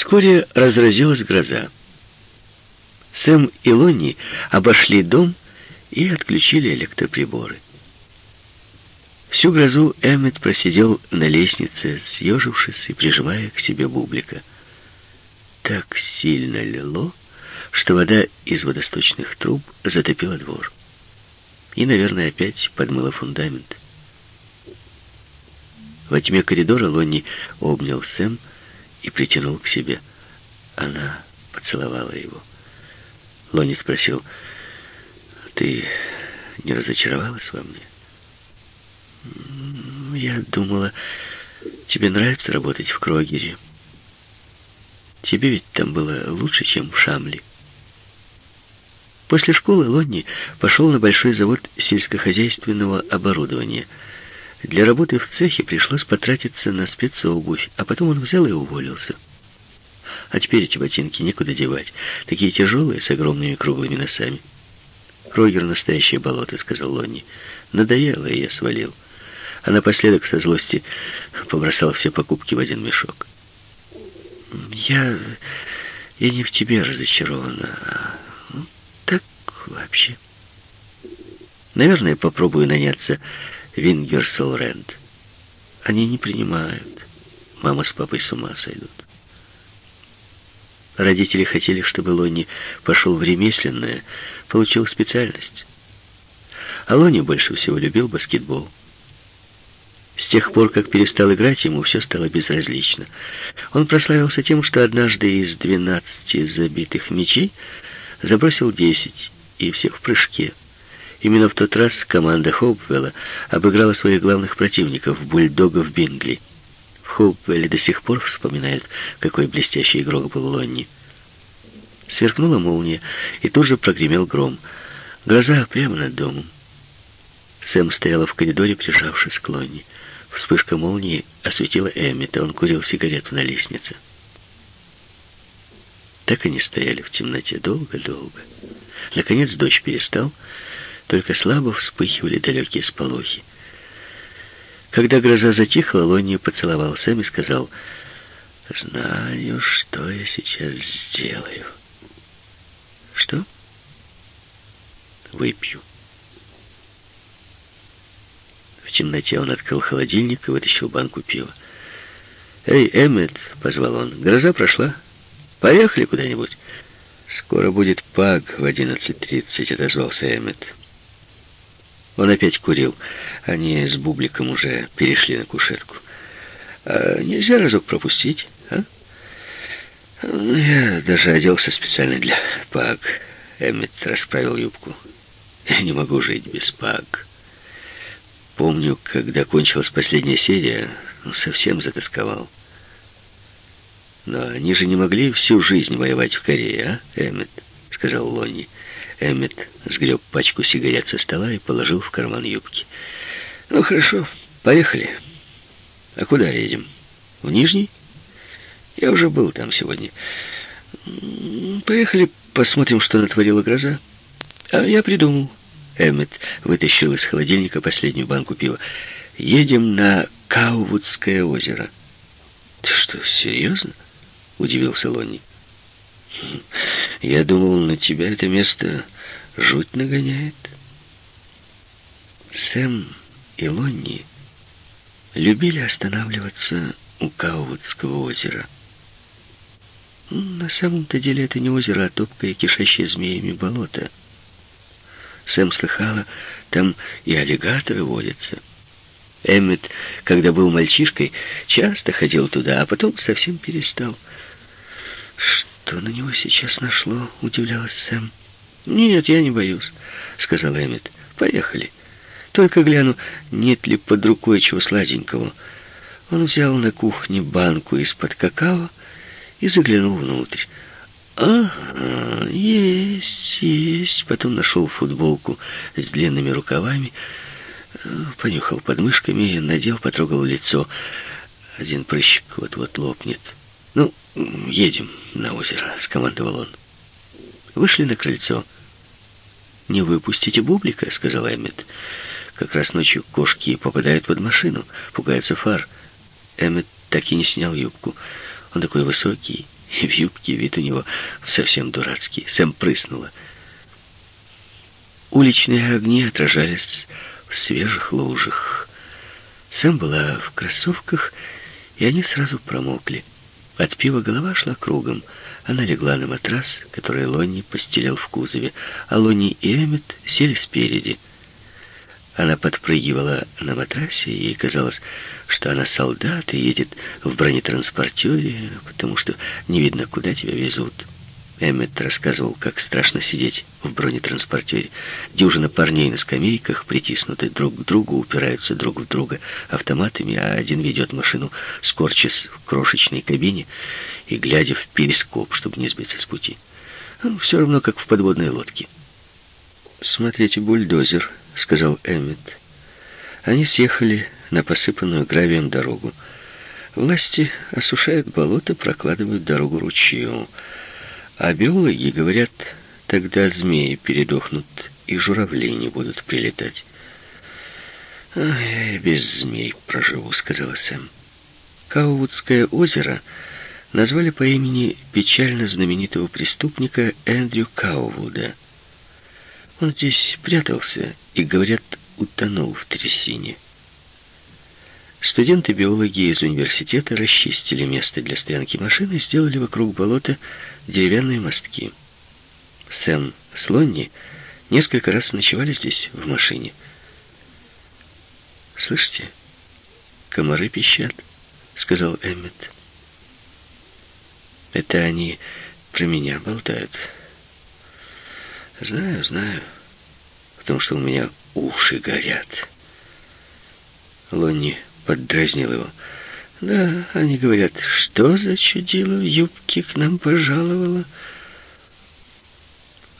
Вскоре разразилась гроза. Сэм и Лонни обошли дом и отключили электроприборы. Всю грозу Эммет просидел на лестнице, съежившись и прижимая к себе бублика. Так сильно лило, что вода из водосточных труб затопила двор. И, наверное, опять подмыла фундамент. Во тьме коридора Лонни обнял Сэм и притянул к себе. Она поцеловала его. Лонни спросил, «Ты не разочаровалась во мне?» «Я думала, тебе нравится работать в Крогере. Тебе ведь там было лучше, чем в Шамли». После школы Лонни пошел на большой завод сельскохозяйственного оборудования. Для работы в цехе пришлось потратиться на спецобувь, а потом он взял и уволился. А теперь эти ботинки некуда девать. Такие тяжелые, с огромными круглыми носами. «Крогер — настоящее болото», — сказал Лонни. «Надоело, и я свалил». А напоследок со злости побросал все покупки в один мешок. «Я... я не в тебе разочарована, а ну, так вообще. Наверное, попробую наняться в Ингерсол Рент. Они не принимают. Мама с папой с ума сойдут». Родители хотели, чтобы Лонни пошел в ремесленное, получил специальность. А Лонни больше всего любил баскетбол. С тех пор, как перестал играть, ему все стало безразлично. Он прославился тем, что однажды из двенадцати забитых мячей забросил десять, и всех в прыжке. Именно в тот раз команда Хоупвелла обыграла своих главных противников, бульдогов Бингли. Хоупвелли до сих пор вспоминает, какой блестящий игрок был Лонни. Сверкнула молния, и тут же прогремел гром. Гроза прямо над домом. Сэм стояла в коридоре, прижавшись к Лонни. Вспышка молнии осветила Эммета, он курил сигарету на лестнице. Так они стояли в темноте долго-долго. Наконец дождь перестал, только слабо вспыхивали далекие сполохи. Когда гроза затихла, Лонни поцеловал Сэм и сказал, «Знаю, что я сейчас сделаю». «Что?» «Выпью». В темноте он открыл холодильник и вытащил банку пива. «Эй, Эммет!» — позвал он. «Гроза прошла. Поехали куда-нибудь». «Скоро будет паг в 11.30», — отозвался Эммет. Он опять курил. Они с Бубликом уже перешли на кушетку. А нельзя разок пропустить, а? Я даже оделся специально для Паг. Эммет расправил юбку. Я не могу жить без Паг. Помню, когда кончилась последняя серия, ну, совсем затасковал. Но они же не могли всю жизнь воевать в Корее, а, Эммет? Сказал Лонни. Эммет сгреб пачку сигарет со стола и положил в карман юбки. «Ну, хорошо, поехали. А куда едем? В Нижний? Я уже был там сегодня. Поехали, посмотрим, что натворила гроза. А я придумал». Эммет вытащил из холодильника последнюю банку пива. «Едем на Каувудское озеро». «Ты что, серьезно?» — удивился Лонни. Я думал, на тебя это место жуть нагоняет. Сэм и Лонни любили останавливаться у Каувудского озера. На самом-то деле это не озеро, а топкое, кишащее змеями болото. Сэм слыхала, там и аллигаторы водятся. Эммет, когда был мальчишкой, часто ходил туда, а потом совсем перестал. «Что на него сейчас нашло?» — удивлялась Сэм. «Нет, я не боюсь», — сказал Эммет. «Поехали. Только гляну, нет ли под рукой чего сладенького». Он взял на кухне банку из-под какао и заглянул внутрь. «Ага, есть, есть». Потом нашел футболку с длинными рукавами, понюхал подмышками, надел, потрогал лицо. Один прыщик вот-вот лопнет. «Ну, едем на озеро», — скомандовал он. Вышли на крыльцо. «Не выпустите бублика», — сказал Эммет. «Как раз ночью кошки попадают под машину, пугаются фар». Эммет так и не снял юбку. Он такой высокий, И в юбке вид у него совсем дурацкий. Сэм прыснула. Уличные огни отражались в свежих лужах. Сэм была в кроссовках, и они сразу промокли. От пива голова шла кругом. Она легла на матрас, который Лонни постелил в кузове, а Лонни и Эммет сели спереди. Она подпрыгивала на матрасе, и ей казалось, что она солдат и едет в бронетранспортере, потому что не видно, куда тебя везут. Эммет рассказывал, как страшно сидеть в бронетранспортере. Дюжина парней на скамейках, притиснуты друг к другу, упираются друг в друга автоматами, а один ведет машину, скорчась в крошечной кабине и глядя в перископ, чтобы не сбиться с пути. Ну, все равно, как в подводной лодке. «Смотрите, бульдозер», — сказал Эммет. Они съехали на посыпанную гравием дорогу. Власти осушают болото, прокладывают дорогу ручью. А биологи говорят, тогда змеи передохнут, и журавли не будут прилетать. «А я без змей проживу», — сказала Сэм. Каувудское озеро назвали по имени печально знаменитого преступника Эндрю Каувуда. Он здесь прятался и, говорят, утонул в трясине. Студенты-биологи из университета расчистили место для стоянки машины и сделали вокруг болота деревянные мостки. Сэм с Лонни несколько раз ночевали здесь, в машине. «Слышите, комары пищат», — сказал Эммет. «Это они про меня болтают». «Знаю, знаю, потому что у меня уши горят». Лонни поддразнил его. Да, они говорят, что за чудило в юбке к нам пожаловало?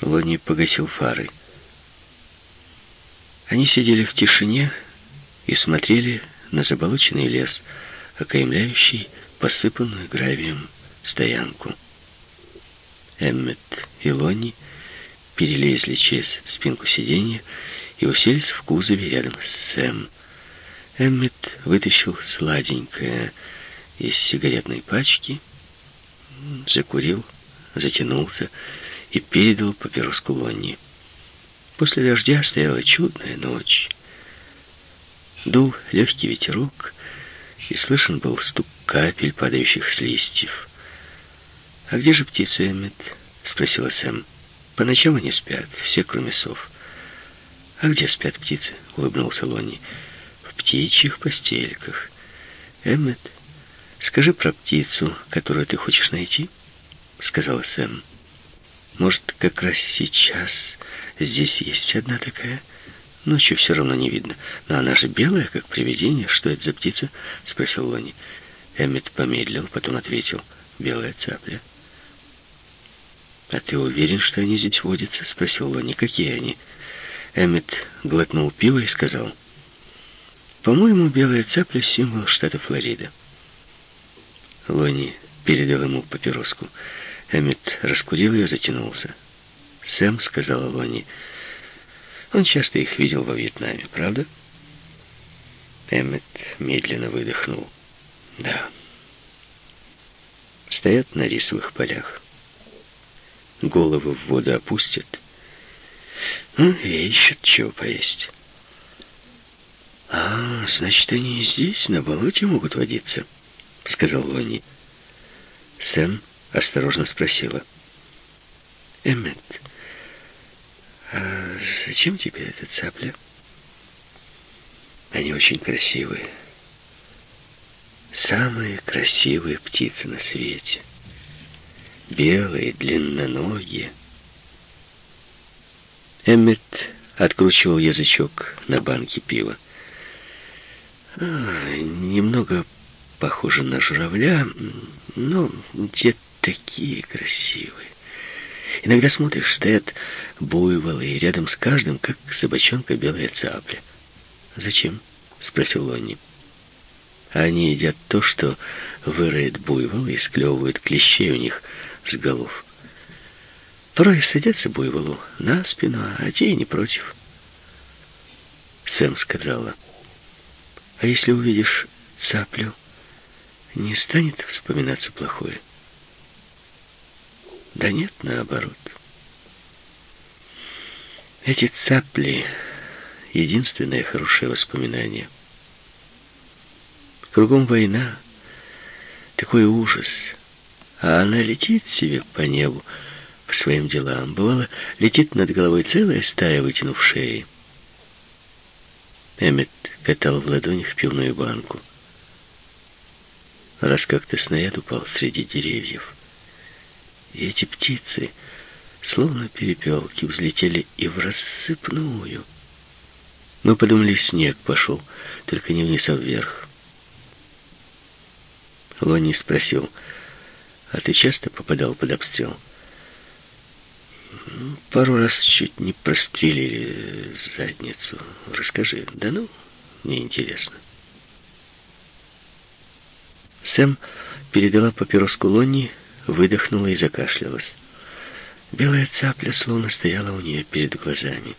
Лони погасил фары. Они сидели в тишине и смотрели на заболоченный лес, окаймляющий посыпанную гравием стоянку. Эммет и Лони перелезли через спинку сиденья и уселись в кузове рядом с Сэм. Эммет вытащил сладенькое из сигаретной пачки, закурил, затянулся и передал папироску Лонни. После дождя стояла чудная ночь. Дул легкий ветерок, и слышен был стук капель, падающих с листьев. «А где же птицы, Эммет?» — спросила Сэм. «По ночам они спят, все, кроме сов». «А где спят птицы?» — улыбнулся Лонни птичьих постельках. Эммет, скажи про птицу, которую ты хочешь найти, сказала Сэм. Может, как раз сейчас здесь есть одна такая? Ночью все равно не видно. Но она же белая, как привидение. Что это за птица? Спросил Лони. Эммет помедлил, потом ответил. Белая цапля. «А ты уверен, что они здесь водятся?» — спросил Лони. «Какие они?» Эммет глотнул пиво и сказал. По-моему, белая цапля — символ штата Флорида. Лони передал ему папироску. Эммет раскурил ее, затянулся. «Сэм», — сказала Лони, — «он часто их видел во Вьетнаме, правда?» Эммет медленно выдохнул. «Да». Стоят на рисовых полях. Головы в воду опустят. Ну, и ищут чего поесть. «А, значит, они здесь, на болоте могут водиться», — сказал Лони. Сэм осторожно спросила. «Эммет, а зачем тебе эта цапля?» «Они очень красивые. Самые красивые птицы на свете. Белые, длинноногие». Эммет откручивал язычок на банке пива. Немного похоже на журавля, но те такие красивые. Иногда смотришь, стоят буйволы, и рядом с каждым, как собачонка, белая цапля. «Зачем?» — спросил Лонни. Они едят то, что выроет буйвол и склевывают клещей у них с голов. Порой садятся буйволу на спину, а те и не против. Сэм сказала... А если увидишь цаплю, не станет вспоминаться плохое? Да нет, наоборот. Эти цапли — единственное хорошее воспоминание. Кругом война, такой ужас, а она летит себе по небу, к своим делам. Бывало, летит над головой целая стая, вытянув шеи. Эммет катал в ладонях пивную банку. Раз как-то снаряд упал среди деревьев. И эти птицы, словно перепелки, взлетели и в рассыпную. Мы подумали, снег пошел, только не вниз, а вверх. Лони спросил, а ты часто попадал под обстрел? Пару раз чуть не прострелили задницу. Расскажи. Да ну, неинтересно. Сэм передала папироску Лонни, выдохнула и закашлялась. Белая цапля словно стояла у нее перед глазами.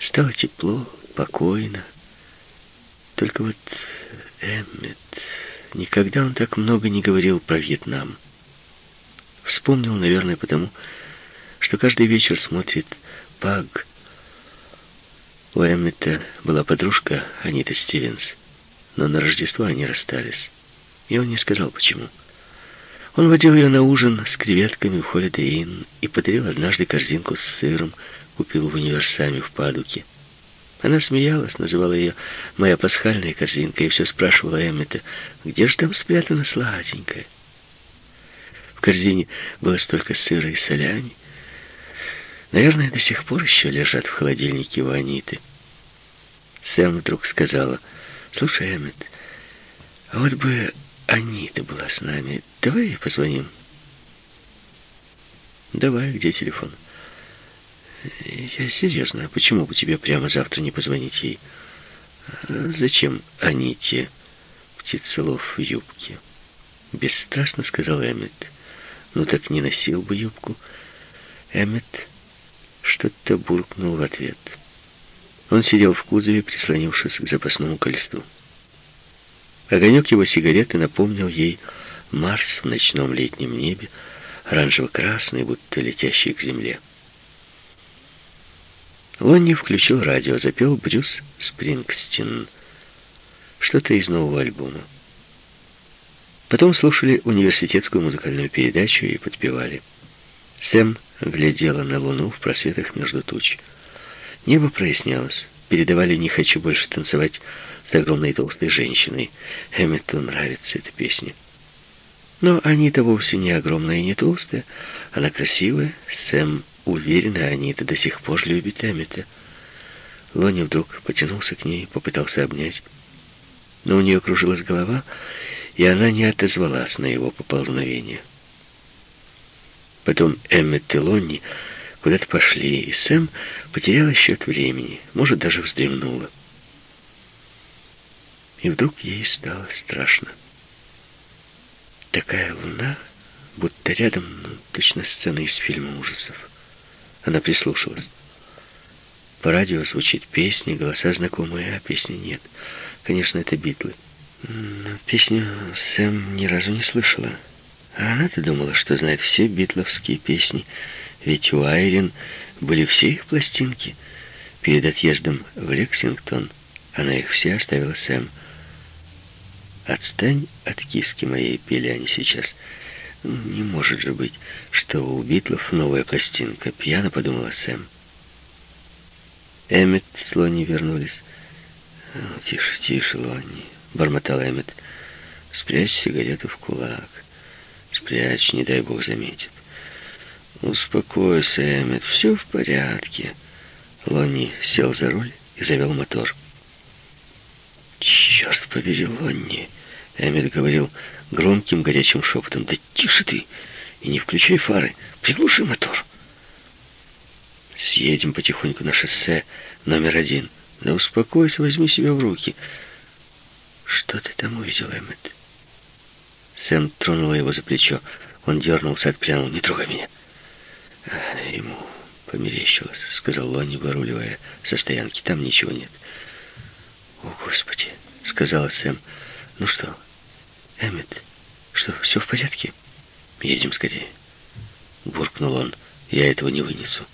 Стало тепло, покойно. Только вот Эммет... Никогда он так много не говорил про Вьетнам. Вспомнил, наверное, потому, что каждый вечер смотрит Паг. У Эммета была подружка Анита Стивенс, но на Рождество они расстались, и он не сказал, почему. Он водил ее на ужин с креветками в Holiday Inn и подарил однажды корзинку с сыром, купил в универсаме в Падуке. Она смеялась, называла ее «моя пасхальная корзинка» и все спрашивала Эммета, где же там спрятано сладенькое. В корзине было столько сыра и солями. Наверное, до сих пор еще лежат в холодильнике у Аниты. Сэм вдруг сказала, «Слушай, Эммет, а вот бы Анита была с нами. Давай ей позвоним». «Давай, где телефон?» «Я серьезно, а почему бы тебе прямо завтра не позвонить ей?» «Зачем Аните птицелов в юбке?» Бесстрастно сказал Эммет. Ну так не носил бы юбку. Эммет что-то буркнул в ответ. Он сидел в кузове, прислонившись к запасному кольцу. Огонек его сигареты напомнил ей Марс в ночном летнем небе, оранжево-красный, будто летящий к земле. Лонни включил радио, запел Брюс Спрингстин. Что-то из нового альбома. Потом слушали университетскую музыкальную передачу и подпевали. Сэм глядела на луну в просветах между туч. Небо прояснялось. Передавали «Не хочу больше танцевать» с огромной толстой женщиной. Эммету нравится эта песня. Но Анита вовсе не огромная и не толстая. Она красивая. Сэм уверена, Анита до сих пор любит Эммета. Лони вдруг потянулся к ней, попытался обнять. Но у нее кружилась голова, и она не отозвалась на его поползновение. Потом Эммет и Лонни куда-то пошли, и Сэм потеряла счет времени, может, даже вздремнула. И вдруг ей стало страшно. Такая луна, будто рядом, ну, точно сцена из фильма ужасов. Она прислушалась. По радио звучит песня, голоса знакомые, а песни нет. Конечно, это битлы. Но песню Сэм ни разу не слышала. А она-то думала, что знает все битловские песни. Ведь у Айрин были все их пластинки. Перед отъездом в Лексингтон она их все оставила Сэм. «Отстань от киски моей», — пели они сейчас. «Ну, «Не может же быть, что у Битлов новая пластинка», — пьяно подумала Сэм. Эммет с Лонни вернулись. «Тише, тише, Лонни», бормотал Эммет. «Спрячь сигарету в кулак. Спрячь, не дай бог заметит». «Успокойся, Эммет, все в порядке». Лонни сел за руль и завел мотор. «Черт побери, Лонни!» Эммет говорил громким горячим шепотом. «Да тише ты! И не включай фары! Приглуши мотор!» «Съедем потихоньку на шоссе номер один. Да успокойся, возьми себя в руки!» «Что ты там увидел, Эммет?» Сэм тронула его за плечо. Он дернулся, отпрянул. «Не трогай меня!» «Ему померещилось», — сказал Лонни, выруливая со стоянки. «Там ничего нет». «О, Господи!» — сказала Сэм. «Ну что, Эммет, что, все в порядке?» Едем скорее. Буркнул он. Я этого не вынесу.